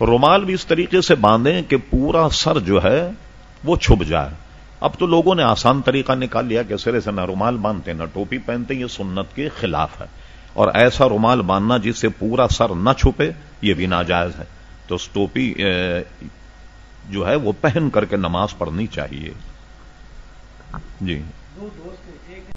رومال بھی اس طریقے سے باندھیں کہ پورا سر جو ہے وہ چھپ جائے۔ اب تو لوگوں نے آسان طریقہ نکال لیا کہ سرے سے نہ رومال باندھتے نہ ٹوپی پہنتے، یہ سنت کے خلاف ہے۔ اور ایسا رومال باندھنا جس سے پورا سر نہ چھپے، یہ بھی ناجائز ہے۔ تو اس ٹوپی جو ہے وہ پہن کر کے نماز پڑھنی چاہیے۔ جی۔